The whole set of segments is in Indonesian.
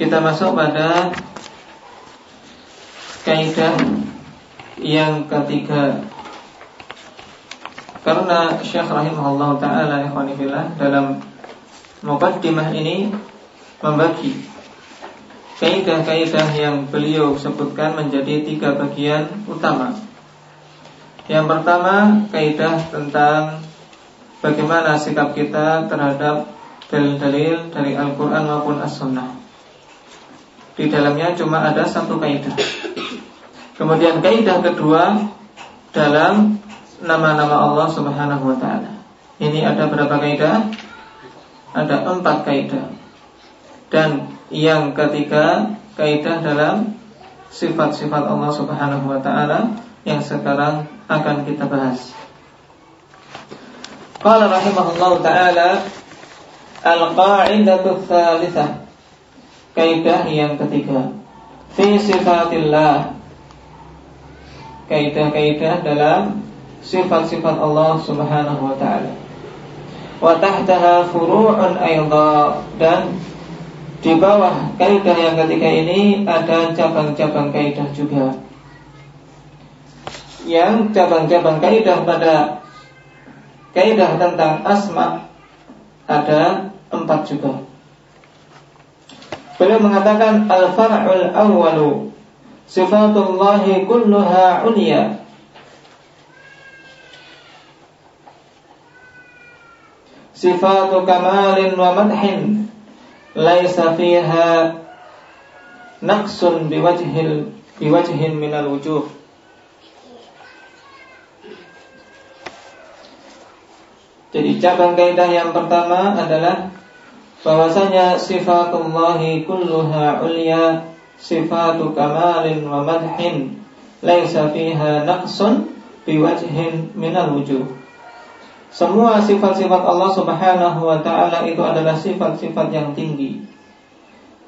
Kita masuk pada kaidah yang ketiga. Karena Syekh rahimahullah taala ikhwanillah dalam mukaddimah ini membagi kaidah-kaidah yang beliau sebutkan menjadi tiga bagian utama. Yang pertama kaidah tentang bagaimana sikap kita terhadap dalil-dalil dari Al-Quran maupun As-Sunnah. Di dalamnya cuma ada satu kaidah. Kemudian kaidah kedua dalam nama-nama Allah Subhanahu wa taala. Ini ada berapa kaidah? Ada empat kaidah. Dan yang ketiga kaidah dalam sifat-sifat Allah Subhanahu wa taala yang sekarang akan kita bahas. Qala rahimahullahu taala al-qa'idatu tsalitsah Kaidah yang ketiga. Fi sifatillah. Kaidah-kaidah dalam Sifat-sifat Allah subhanahu wa ta'ala. Wa tahtaha furu'un ayda. Dan di bawah kaidah yang ketiga ini Ada cabang-cabang kaidah juga. Yang cabang-cabang kaidah pada Kaidah tentang asma Ada empat juga Beliau mengatakan al-far'ul awwalu sifatullahi kulluha ulia Sifatu kamalin wa madhin laisa fiha naqsun biwajhil biwajhin minal wujuh. Jadi cabang kaidah yang pertama adalah bahwasanya sifatullahi kulluha ulya sifatu kamalin wa madhin laisa fiha naqsun biwajhin minal wujuh. Semua sifat-sifat Allah Subhanahu wa taala itu adalah sifat-sifat yang tinggi.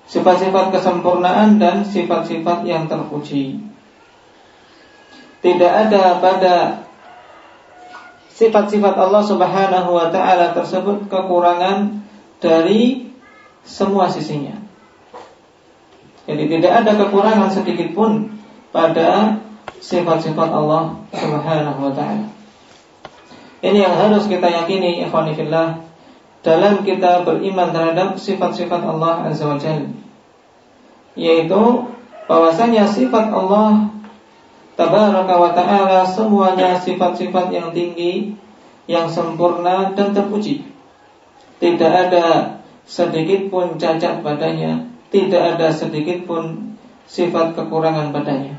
Sifat-sifat kesempurnaan dan sifat-sifat yang terpuji. Tidak ada pada sifat-sifat Allah Subhanahu wa taala tersebut kekurangan dari semua sisinya. Jadi tidak ada kekurangan sedikit pun pada sifat-sifat Allah Subhanahu wa taala. Ini yang harus kita yakini ikhwanillah dalam kita beriman terhadap sifat-sifat Allah Azza wa. Yaitu bahwasanya sifat Allah Tabaraka wa ta'ala semuanya sifat-sifat yang tinggi Yang sempurna dan terpuji tidak ada sedikit pun cacat padanya, tidak ada sedikit pun sifat kekurangan padanya.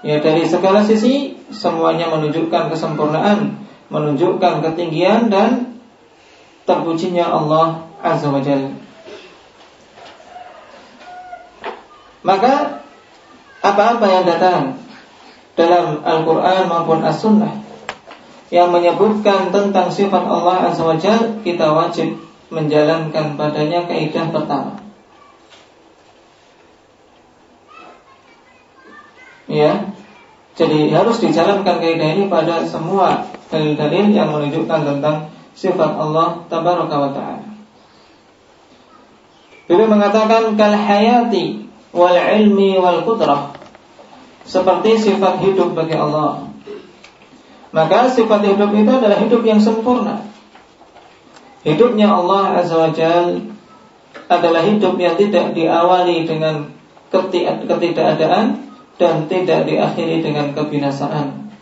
Ya dari segala sisi semuanya menunjukkan kesempurnaan, menunjukkan ketinggian dan terpujinya Allah Azza wa Jalla. Maka apa-apa yang datang dalam Al-Quran maupun As-Sunnah yang menyebutkan tentang sifat Allah Azza wa kita wajib menjalankan padanya kaidah pertama. Ya, jadi harus dijalankan kaidah ini pada semua dalil-dalil yang menunjukkan tentang sifat Allah Tabaraka wa Ta'ala. Beliau mengatakan kal hayati wal ilmi wal qudrah seperti sifat hidup bagi Allah maka sifat hidup itu adalah hidup yang sempurna. Hidupnya Allah Azza wa Jal adalah hidup yang tidak diawali dengan ketidakadaan dan tidak diakhiri dengan kebinasaan.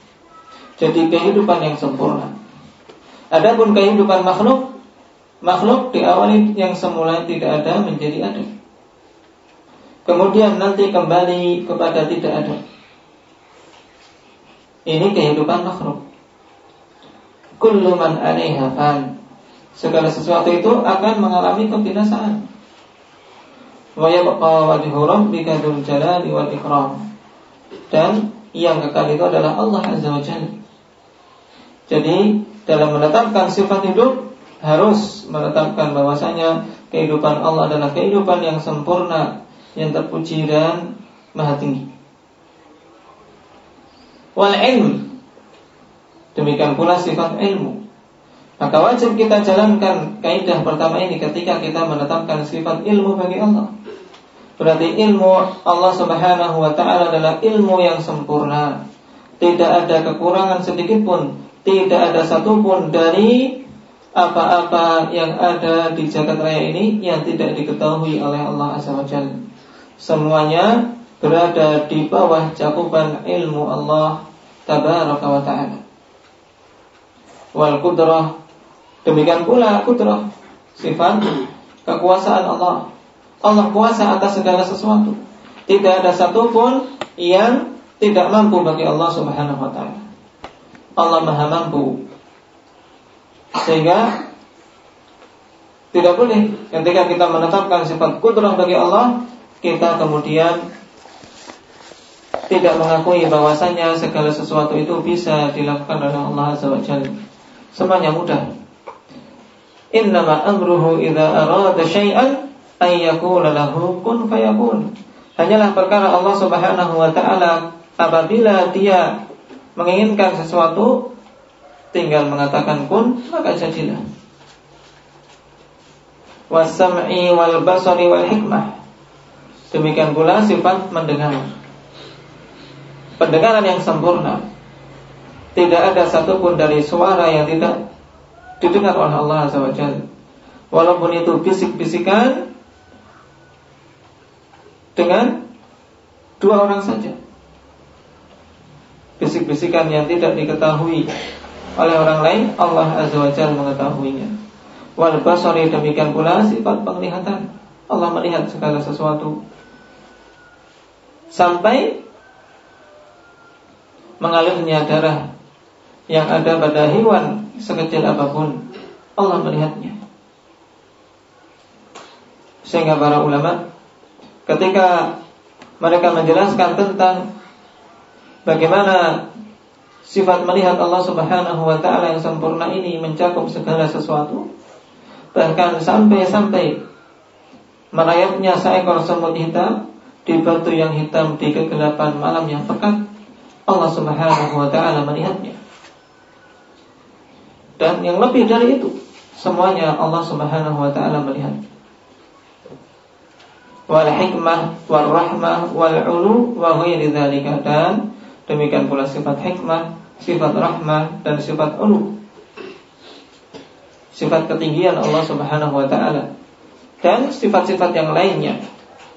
Jadi kehidupan yang sempurna. Adapun kehidupan makhluk, makhluk diawali yang semula tidak ada menjadi ada. Kemudian nanti kembali kepada tidak ada. Ini kehidupan makhluk. Kullu man. Segala sesuatu itu akan mengalami kebinasaan. wa yabqa wajhu rabbika dzul jalali wal. Dan yang kekal itu adalah Allah Azza wa Jalla. Jadi dalam menetapkan sifat hidup harus menetapkan bahwasanya kehidupan Allah adalah kehidupan yang sempurna, yang terpuji dan maha tinggi. Wal ilm demikian pula sifat ilmu. Maka wajib kita jalankan kaidah pertama ini ketika kita menetapkan sifat ilmu bagi Allah. Berarti ilmu Allah Subhanahu wa taala adalah ilmu yang sempurna. Tidak ada kekurangan sedikit pun, tidak ada satupun dari apa-apa yang ada di jagat raya ini yang tidak diketahui oleh Allah Azza wa Jalla. Semuanya berada di bawah cakupan ilmu Allah Tabaraka wa Ta'ala. Wal kudrah demikian pula kudrah sifat kekuasaan Allah Allah kuasa atas segala sesuatu. Tidak ada satupun yang tidak mampu bagi Allah Subhanahu wa taala. Allah Maha mampu. Sehingga tidak boleh ketika kita menetapkan sifat kudrah bagi Allah, kita kemudian tidak mengakui bahwasanya segala sesuatu itu bisa dilakukan oleh Allah Azza wa Jalla. Semuanya mudah. Innama amruhu idza arada syai'an ayyakula lahu kun fayakun. Hanyalah perkara Allah Subhanahu wa taala apabila dia menginginkan sesuatu tinggal mengatakan kun maka jadilah. Wasam'i wal basari wal hikmah. Demikian pula sifat mendengar. Pendengaran yang sempurna. Tidak ada satupun dari suara yang tidak didengar oleh Allah Azza wa Walaupun itu bisik-bisikan dengan dua orang saja. Bisik-bisikan yang tidak diketahui oleh orang lain, Allah Azza wa Jalla mengetahuinya. Wal basari demikian pula sifat penglihatan. Allah melihat segala sesuatu. Sampai mengalirnya darah yang ada pada hewan sekecil apa pun, Allah melihatnya. Sehingga para ulama ketika mereka menjelaskan tentang bagaimana sifat melihat Allah Subhanahu wa taala yang sempurna ini mencakup segala sesuatu bahkan sampai-sampai merayapnya seekor semut hitam di batu yang hitam di kegelapan malam yang pekat Allah Subhanahu wa taala melihatnya. Dan yang lebih dari itu semuanya Allah Subhanahu wa taala melihat wal hikmah wal rahmah wal ulu wa ghairi dzalika. Dan demikian pula sifat hikmah, sifat rahmah dan sifat ulu. Sifat ketinggian Allah Subhanahu wa taala. Dan sifat-sifat yang lainnya.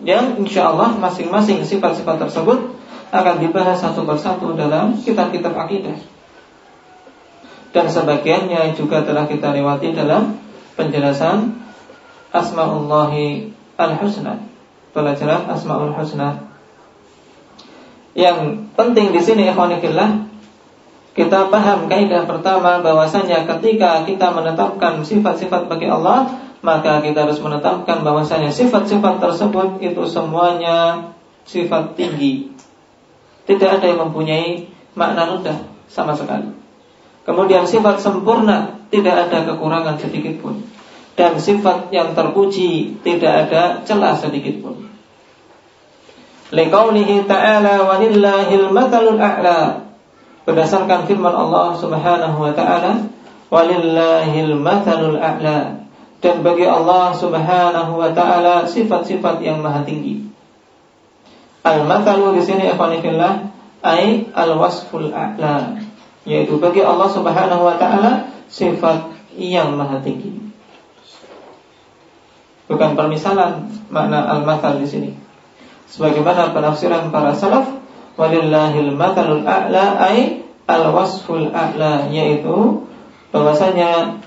Yang insya Allah masing-masing sifat-sifat tersebut akan dibahas satu persatu dalam kitab-kitab akidah dan sebagiannya juga telah kita lewati dalam penjelasan Asmaullahi Al-Husna pelajaran Asmaul Husna. Yang penting di sini ikhwanillah kita paham kaidah pertama bahwasanya ketika kita menetapkan sifat-sifat bagi Allah, maka kita harus menetapkan bahwasanya sifat-sifat tersebut itu semuanya sifat tinggi. Tidak ada yang mempunyai makna rendah sama sekali. Kemudian sifat sempurna tidak ada kekurangan sedikit pun dan sifat yang terpuji tidak ada celah sedikit pun. Liqaulihi ta'ala walillahil matalul a'la. Berdasarkan firman Allah Subhanahu wa taala, walillahil matalul a'la. Dan bagi Allah Subhanahu wa taala sifat-sifat yang maha tinggi. Al-matalu di sini ikhwanillah ai al-wasful a'la, yaitu bagi Allah Subhanahu wa taala sifat yang maha tinggi. Bukan permisalan makna al-matal di sini. Sebagaimana penafsiran para salaf, walillahil matalul a'la ay al-wasful a'la yaitu bahwasanya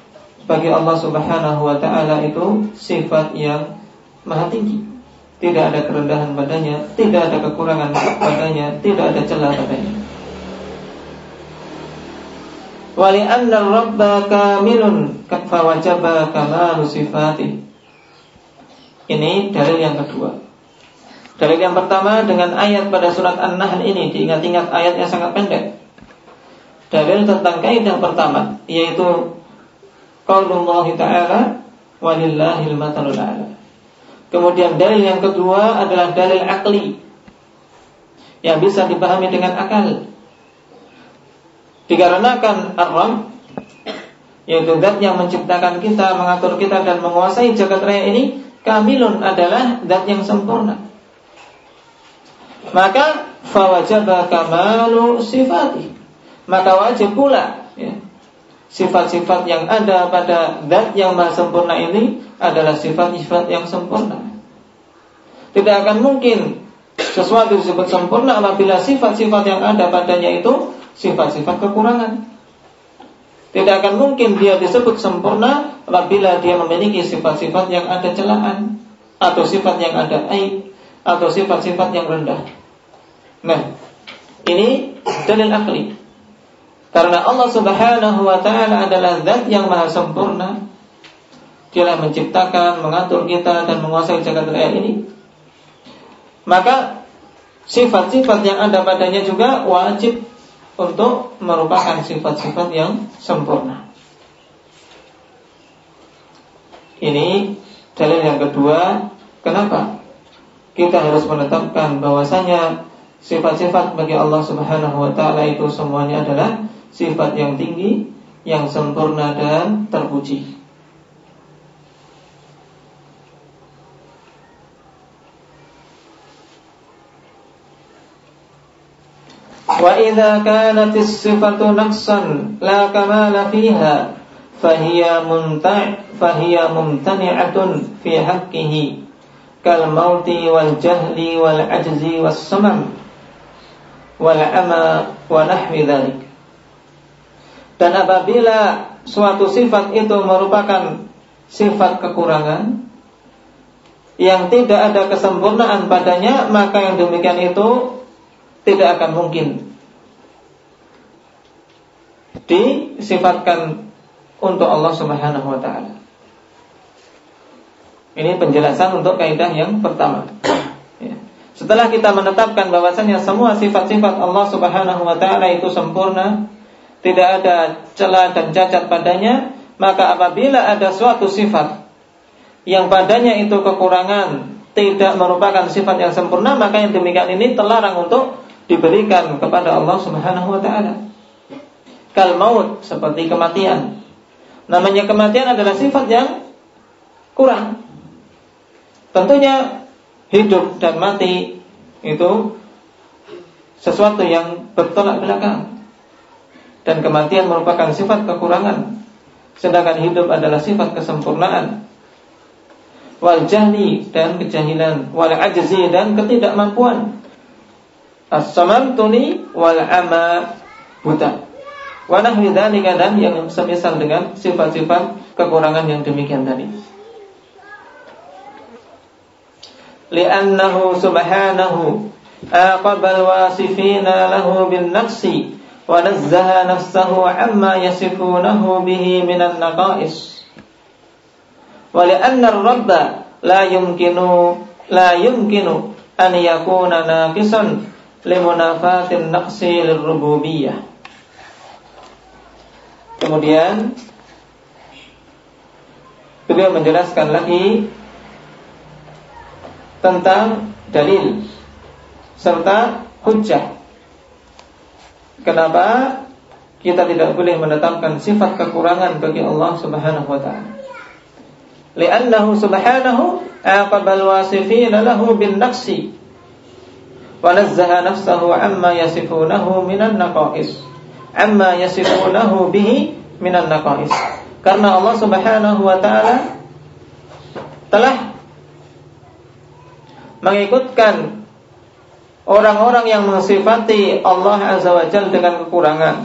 bagi Allah Subhanahu wa taala itu sifat yang maha tinggi. Tidak ada kerendahan padanya, tidak ada kekurangan padanya, tidak ada celah padanya. Wali anna rabba kamilun fa wajaba kamalu sifati Ini dalil yang kedua. Dalil yang pertama dengan ayat pada surat An-Nahl ini diingat-ingat ayatnya sangat pendek. Dalil tentang kaidah pertama yaitu qaulullah taala walillahil matalul a'la. Kemudian dalil yang kedua adalah dalil akli yang bisa dipahami dengan akal. Dikarenakan ar yaitu zat yang menciptakan kita, mengatur kita dan menguasai jagat raya ini, kamilun adalah zat yang sempurna. Maka fawajaba kamalu sifati. Maka wajib pula ya, sifat-sifat yang ada pada zat yang maha sempurna ini adalah sifat-sifat yang sempurna. Tidak akan mungkin sesuatu disebut sempurna apabila sifat-sifat yang ada padanya itu sifat-sifat kekurangan. Tidak akan mungkin dia disebut sempurna apabila dia memiliki sifat-sifat yang ada celaan atau sifat yang ada aib atau sifat-sifat yang rendah. Nah, ini dalil akli. Karena Allah Subhanahu wa taala adalah zat yang maha sempurna. Dialah menciptakan, mengatur kita dan menguasai jagat raya ini. Maka sifat-sifat yang ada padanya juga wajib untuk merupakan sifat-sifat yang sempurna. Ini dalil yang kedua. Kenapa? Kita harus menetapkan bahwasanya sifat-sifat bagi Allah Subhanahu wa taala itu semuanya adalah sifat yang tinggi, yang sempurna dan terpuji. وإذا كانت الصفة نقصا لا كمال فيها فهي منتع فهي ممتنعة في حقه كالموت والجهل والعجز والسمم والعمى ونحو ذلك dan apabila suatu sifat itu merupakan sifat kekurangan yang tidak ada kesempurnaan padanya maka yang demikian itu tidak akan mungkin disifatkan untuk Allah Subhanahu wa taala. Ini penjelasan untuk kaidah yang pertama. Ya. Setelah kita menetapkan bahwasanya semua sifat-sifat Allah Subhanahu wa taala itu sempurna, tidak ada celah dan cacat padanya, maka apabila ada suatu sifat yang padanya itu kekurangan, tidak merupakan sifat yang sempurna, maka yang demikian ini terlarang untuk diberikan kepada Allah Subhanahu wa taala. Kal maut seperti kematian. Namanya kematian adalah sifat yang kurang. Tentunya hidup dan mati itu sesuatu yang bertolak belakang. Dan kematian merupakan sifat kekurangan. Sedangkan hidup adalah sifat kesempurnaan. Wal jahli dan kejahilan, wal ajzi dan ketidakmampuan as-samantuni wal ama buta. Wa nahwi dan yang semisal dengan sifat-sifat kekurangan yang demikian tadi. Li'annahu subhanahu aqabal wasifina lahu bin naqsi nafsahu amma yasifunahu bihi minan naqais. Wa li'anna ar-rabba la yumkinu la yumkinu an yakuna naqisan limunafatin naqsi lirrububiyah. Kemudian beliau menjelaskan lagi tentang dalil serta hujjah. Kenapa? Kita tidak boleh menetapkan sifat kekurangan bagi Allah Subhanahu wa taala. Li'annahu subhanahu aqabal wasifina lahu bin nafsi wa nazzaha nafsahu amma yasifunahu minan naqais amma yasifunahu bihi minan naqais karena Allah Subhanahu wa taala telah mengikutkan orang-orang yang mensifati Allah Azza wa Jalla dengan kekurangan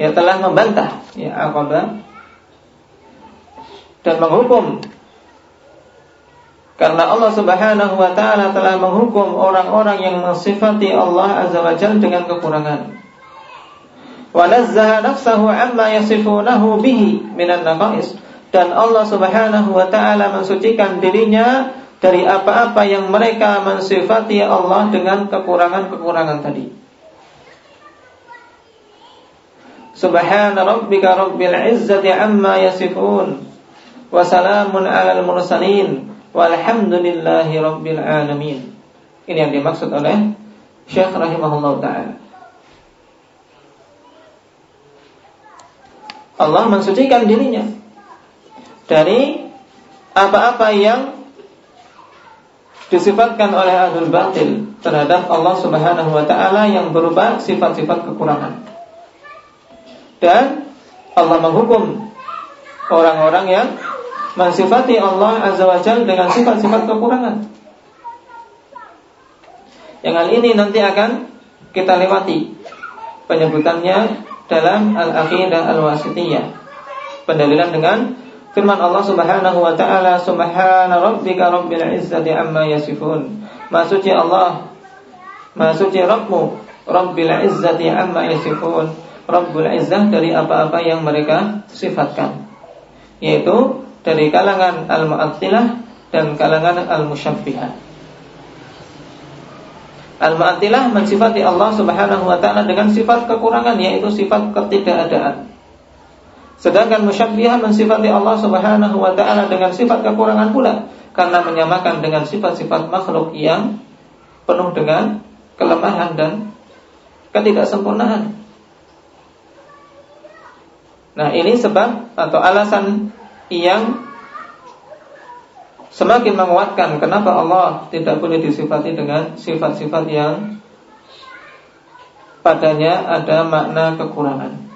ya telah membantah ya aqabah dan menghukum karena Allah Subhanahu wa taala telah menghukum orang-orang yang mensifati Allah Azza wa Jalla dengan kekurangan. Wa nazzaha nafsahu amma yasifunahu bihi minan naqais dan Allah Subhanahu wa taala mensucikan dirinya dari apa-apa yang mereka mensifati Allah dengan kekurangan-kekurangan tadi. Subhana rabbika rabbil izzati amma yasifun wa salamun 'alal mursalin walhamdulillahi rabbil alamin. Ini yang dimaksud oleh Syekh rahimahullah taala. Allah mensucikan dirinya dari apa-apa yang disifatkan oleh ahlul batil terhadap Allah Subhanahu wa taala yang berupa sifat-sifat kekurangan. Dan Allah menghukum orang-orang yang mensifati Allah Azza wa Jalla dengan sifat-sifat kekurangan. Yang hal ini nanti akan kita lewati penyebutannya dalam Al-Aqidah Al-Wasitiyah. Pendalilan dengan Firman Allah Subhanahu wa taala, "Subhana rabbika rabbil izzati amma yasifun." Maksudnya Allah, maksudnya Rabbmu, Rabbil izzati amma yasifun. Rabbul izzah dari apa-apa yang mereka sifatkan. Yaitu dari kalangan al-mu'attilah dan kalangan al-musyabbihah. Al-Mu'attilah mensifati Allah Subhanahu wa taala dengan sifat kekurangan yaitu sifat ketidakadaan. Sedangkan musyabbihah mensifati Allah Subhanahu wa taala dengan sifat kekurangan pula karena menyamakan dengan sifat-sifat makhluk yang penuh dengan kelemahan dan ketidaksempurnaan. Nah, ini sebab atau alasan yang semakin menguatkan kenapa Allah tidak boleh disifati dengan sifat-sifat yang padanya ada makna kekurangan.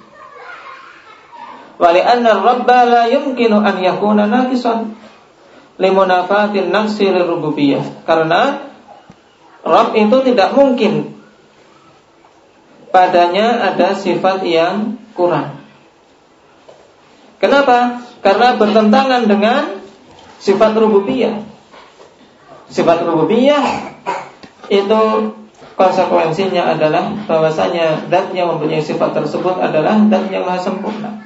Anna rabba la yumkinu an yakuna naqisan limunafatin nafsi rububiyah. Karena Rabb itu tidak mungkin padanya ada sifat yang kurang. Kenapa? Karena bertentangan dengan sifat rububiyah. Sifat rububiyah itu konsekuensinya adalah bahwasanya zat yang mempunyai sifat tersebut adalah zat yang maha sempurna.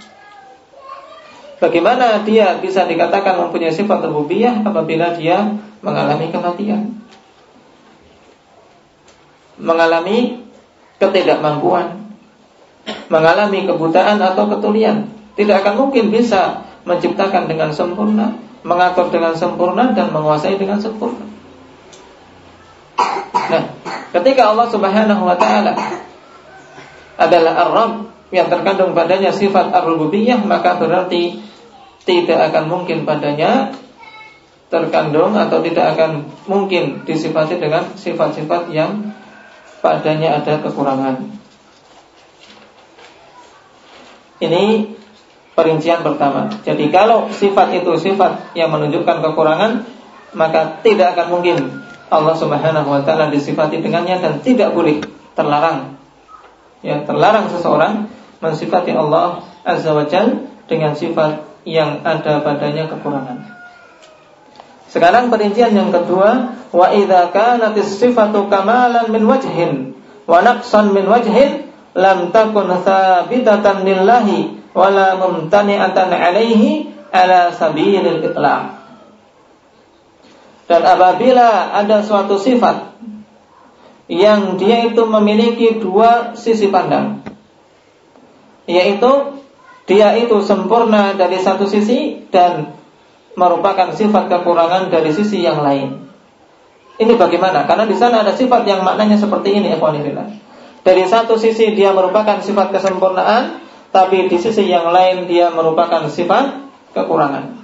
Bagaimana dia bisa dikatakan mempunyai sifat rububiyah apabila dia mengalami kematian? Mengalami ketidakmampuan, mengalami kebutaan atau ketulian, tidak akan mungkin bisa menciptakan dengan sempurna, mengatur dengan sempurna dan menguasai dengan sempurna. Nah, ketika Allah Subhanahu wa taala adalah Ar-Rabb yang terkandung padanya sifat ar-rububiyah maka berarti tidak akan mungkin padanya terkandung atau tidak akan mungkin disifati dengan sifat-sifat yang padanya ada kekurangan. Ini perincian pertama. Jadi kalau sifat itu sifat yang menunjukkan kekurangan, maka tidak akan mungkin Allah Subhanahu wa taala disifati dengannya dan tidak boleh terlarang. Ya, terlarang seseorang mensifati Allah Azza wa Jalla dengan sifat yang ada padanya kekurangan. Sekarang perincian yang kedua, wa idza kanat sifatu kamalan min wajhin wa naqsan min wajhin lam takun thabitatan lillahi wala mumtani'atan alaihi ala sabilil itlaq. Dan apabila ada suatu sifat yang dia itu memiliki dua sisi pandang, yaitu dia itu sempurna dari satu sisi dan merupakan sifat kekurangan dari sisi yang lain. Ini bagaimana? Karena di sana ada sifat yang maknanya seperti ini, ikhwanillah. Dari satu sisi dia merupakan sifat kesempurnaan, tapi di sisi yang lain dia merupakan sifat kekurangan.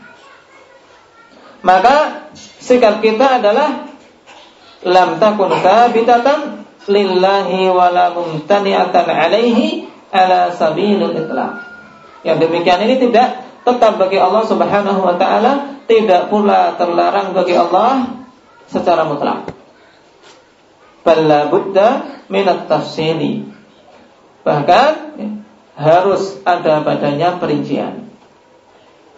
Maka sikap kita adalah lam takun thabitatan lillahi wa la mumtani'atan alaihi ala sabilil itlaq. Yang demikian ini tidak tetap bagi Allah Subhanahu wa taala, tidak pula terlarang bagi Allah secara mutlak. Balla budda minat tafsili. Bahkan ya, harus ada padanya perincian.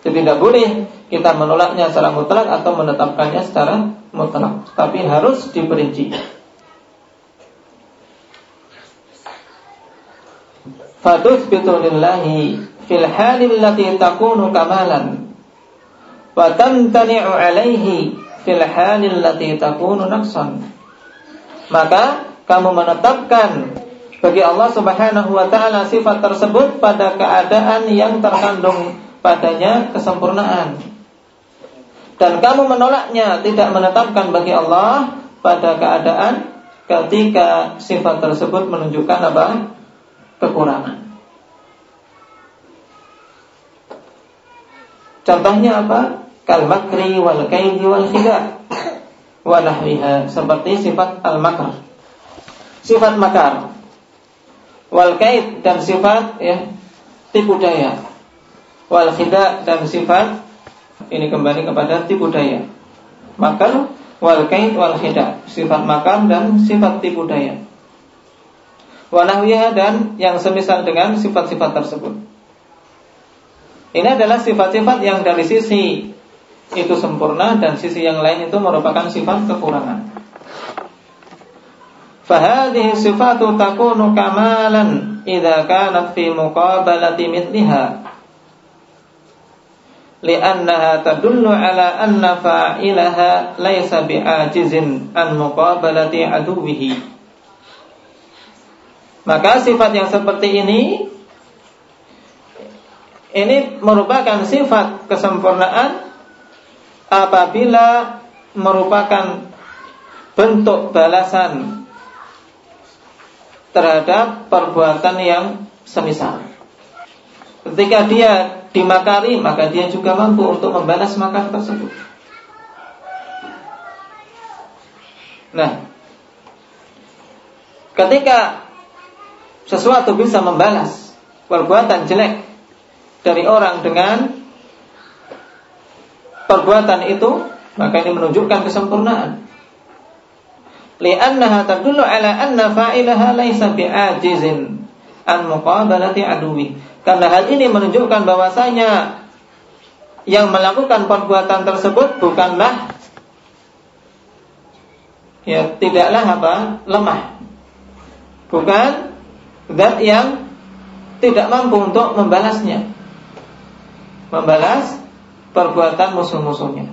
Jadi tidak boleh kita menolaknya secara mutlak atau menetapkannya secara mutlak, tapi harus diperinci. Fatuthbitu lillahi fil halil lati takunu kamalan. Wa tamtani'u alaihi fil halil lati takunu maka kamu menetapkan bagi Allah Subhanahu wa taala sifat tersebut pada keadaan yang terkandung padanya kesempurnaan. Dan kamu menolaknya tidak menetapkan bagi Allah pada keadaan ketika sifat tersebut menunjukkan apa kekurangan Contohnya apa? Kal makri wal kaidi wal khida wa nahwiha seperti sifat al makar. Sifat makar wal kaid dan sifat ya tipu daya. Wal khida dan sifat ini kembali kepada tipu daya. Makar wal kaid wal khida, sifat makar dan sifat tipu daya. Wa nahwiha dan yang semisal dengan sifat-sifat tersebut. Ini adalah sifat-sifat yang dari sisi itu sempurna dan sisi yang lain itu merupakan sifat kekurangan. Fahadhihi sifatu takunu kamalan idza kanat fi muqabalati mithliha. Li'annaha tadullu ala anna fa'ilaha laysa bi'ajizin an muqabalati aduwihi. Maka sifat yang seperti ini ini merupakan sifat kesempurnaan apabila merupakan bentuk balasan terhadap perbuatan yang semisal. Ketika dia dimakari, maka dia juga mampu untuk membalas makar tersebut. Nah, ketika sesuatu bisa membalas perbuatan jelek dari orang dengan perbuatan itu maka ini menunjukkan kesempurnaan. Li'annaha tadullu ala anna fa'ilaha laisa bi'ajizin an muqabalati aduwi. Karena hal ini menunjukkan bahwasanya yang melakukan perbuatan tersebut bukanlah ya tidaklah apa? Lemah. Bukan zat yang tidak mampu untuk membalasnya membalas perbuatan musuh-musuhnya.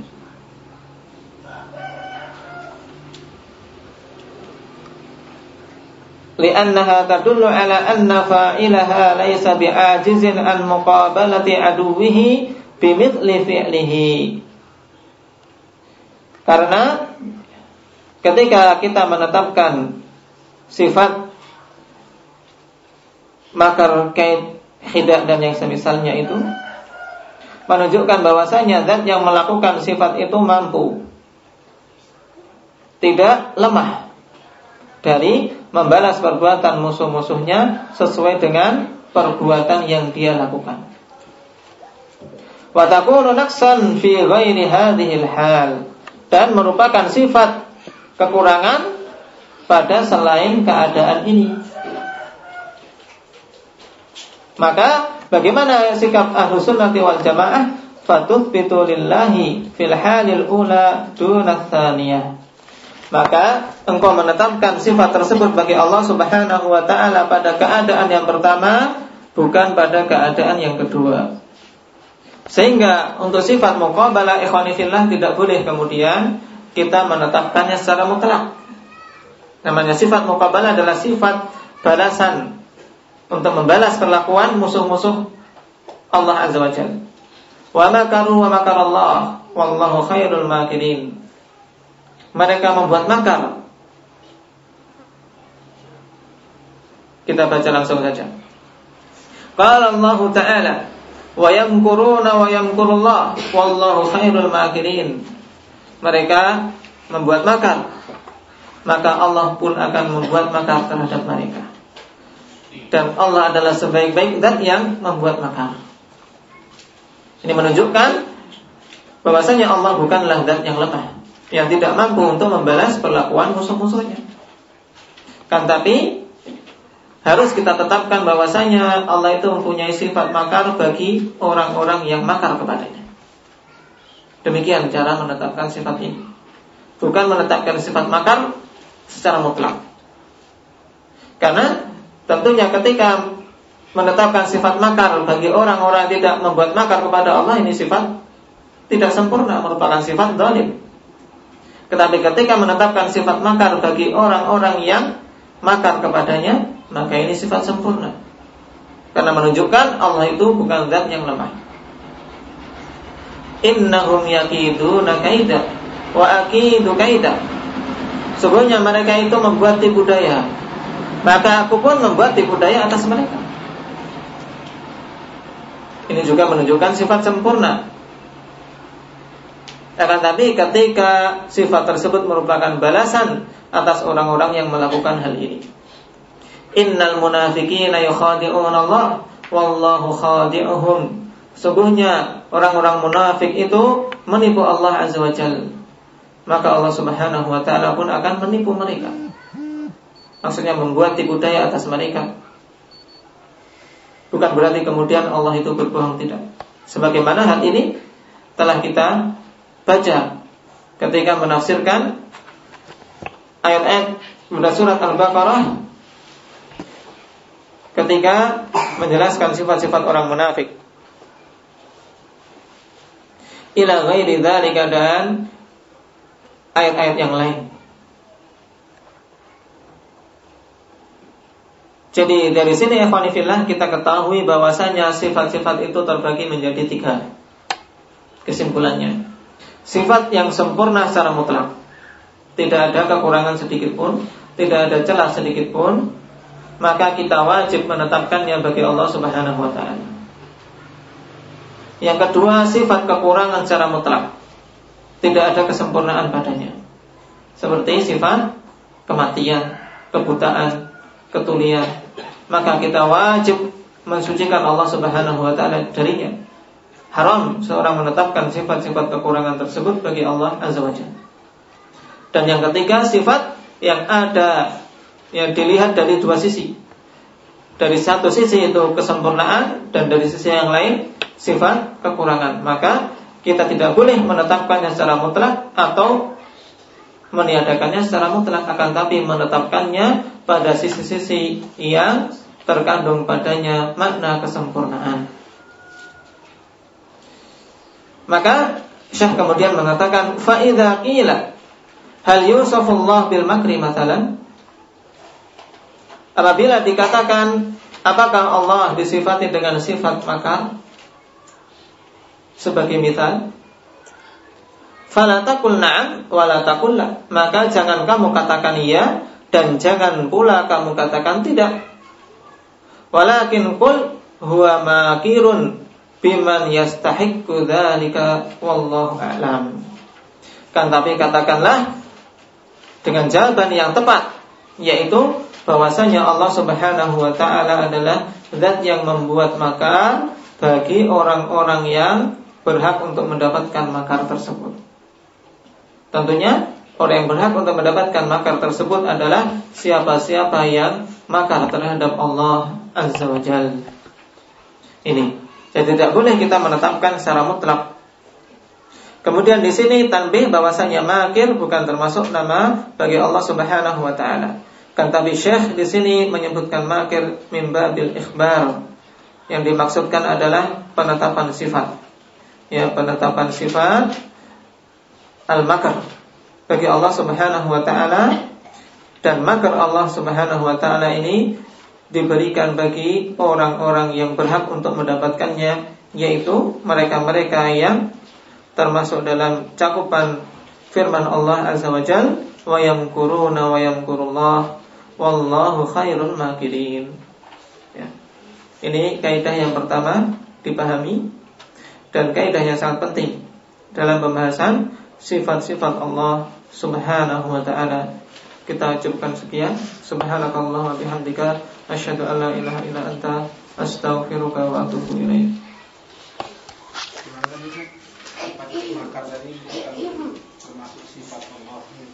Karena ketika kita menetapkan sifat makar kait hidak dan yang semisalnya itu menunjukkan bahwasanya zat yang melakukan sifat itu mampu tidak lemah dari membalas perbuatan musuh-musuhnya sesuai dengan perbuatan yang dia lakukan. Wa takunu naqsan fi ghairi hal dan merupakan sifat kekurangan pada selain keadaan ini. Maka Bagaimana sikap ahlu sunnati wal jamaah? Fatuthbitu lillahi fil halil ula dunat thaniyah. Maka engkau menetapkan sifat tersebut bagi Allah Subhanahu wa taala pada keadaan yang pertama bukan pada keadaan yang kedua. Sehingga untuk sifat muqabalah ikhwanifillah tidak boleh kemudian kita menetapkannya secara mutlak. Namanya sifat muqabalah adalah sifat balasan untuk membalas perlakuan musuh-musuh Allah Azza wa Jalla. Wa makaru wa makar Allah wallahu khairul makirin. Mereka membuat makar. Kita baca langsung saja. Qala Allah Ta'ala wa yamkuruna wa yamkurullah wallahu khairul makirin. Mereka membuat makar maka Allah pun akan membuat makar terhadap mereka dan Allah adalah sebaik-baik zat yang membuat makar. Ini menunjukkan bahwasanya Allah bukanlah zat yang lemah, yang tidak mampu untuk membalas perlakuan musuh-musuhnya. Kan tapi harus kita tetapkan bahwasanya Allah itu mempunyai sifat makar bagi orang-orang yang makar kepadanya. Demikian cara menetapkan sifat ini. Bukan menetapkan sifat makar secara mutlak. Karena Tentunya ketika menetapkan sifat makar bagi orang-orang tidak membuat makar kepada Allah ini sifat tidak sempurna merupakan sifat dolim. Tetapi ketika menetapkan sifat makar bagi orang-orang yang makar kepadanya, maka ini sifat sempurna. Karena menunjukkan Allah itu bukan zat yang lemah. Innahum yakiduna kaida wa akidu kaida. Sungguhnya mereka itu membuat tipu daya. Maka aku pun membuat tipu daya atas mereka. Ini juga menunjukkan sifat sempurna. Akan tapi ketika sifat tersebut merupakan balasan atas orang-orang yang melakukan hal ini. Innal munafiqina yukhadi'un Allah wallahu khadi'uhum. Sungguhnya orang-orang munafik itu menipu Allah Azza wa Jalla. Maka Allah Subhanahu wa taala pun akan menipu mereka. Maksudnya membuat tipu daya atas mereka. Bukan berarti kemudian Allah itu berbohong tidak. Sebagaimana hal ini telah kita baca ketika menafsirkan ayat-ayat pada surat Al-Baqarah ketika menjelaskan sifat-sifat orang munafik. Ila ghairi dzalika dan ayat-ayat yang lain. Jadi dari sini ya kita ketahui bahwasanya sifat-sifat itu terbagi menjadi tiga. Kesimpulannya, sifat yang sempurna secara mutlak, tidak ada kekurangan sedikit pun, tidak ada celah sedikit pun, maka kita wajib menetapkannya bagi Allah Subhanahu wa taala. Yang kedua, sifat kekurangan secara mutlak. Tidak ada kesempurnaan padanya. Seperti sifat kematian, kebutaan, ketulian, maka kita wajib mensucikan Allah Subhanahu wa taala darinya. Haram seorang menetapkan sifat-sifat kekurangan tersebut bagi Allah Azza wa Jalla. Dan yang ketiga sifat yang ada yang dilihat dari dua sisi. Dari satu sisi itu kesempurnaan dan dari sisi yang lain sifat kekurangan. Maka kita tidak boleh menetapkannya secara mutlak atau meniadakannya secara mutlak. Akan tapi menetapkannya pada sisi-sisi yang terkandung padanya makna kesempurnaan. Maka Syekh kemudian mengatakan faida qila hal yusafullah bil makri masalan Apabila dikatakan apakah Allah disifati dengan sifat makar? Sebagai misal Fala takul na'am wala takul la. Maka jangan kamu katakan iya dan jangan pula kamu katakan tidak. Walakin kul huwa makirun biman yastahiqqu dzalika wallahu a'lam. Kan tapi katakanlah dengan jawaban yang tepat yaitu bahwasanya Allah Subhanahu wa taala adalah zat yang membuat makar bagi orang-orang yang berhak untuk mendapatkan makar tersebut. Tentunya orang yang berhak untuk mendapatkan makar tersebut adalah siapa-siapa yang makar terhadap Allah Azza wa Jal. Ini. Jadi tidak boleh kita menetapkan secara mutlak. Kemudian di sini tanbih bahwasanya makir bukan termasuk nama bagi Allah Subhanahu wa taala. Kan tapi Syekh di sini menyebutkan makir mimba bil ikhbar. Yang dimaksudkan adalah penetapan sifat. Ya, penetapan sifat al-makr bagi Allah Subhanahu wa taala dan makar Allah Subhanahu wa taala ini diberikan bagi orang-orang yang berhak untuk mendapatkannya yaitu mereka-mereka yang termasuk dalam cakupan firman Allah Azza wa Jal wa yamkuruna wa yamkurullah wallahu khairul makirin ya. Ini kaidah yang pertama dipahami dan kaidah yang sangat penting dalam pembahasan sifat-sifat Allah Subhanahu wa taala. Kita ucapkan sekian. Subhanakallah wa bihamdika asyhadu an la ilaha illa anta astaghfiruka wa atubu ilaik. Sifat Allah.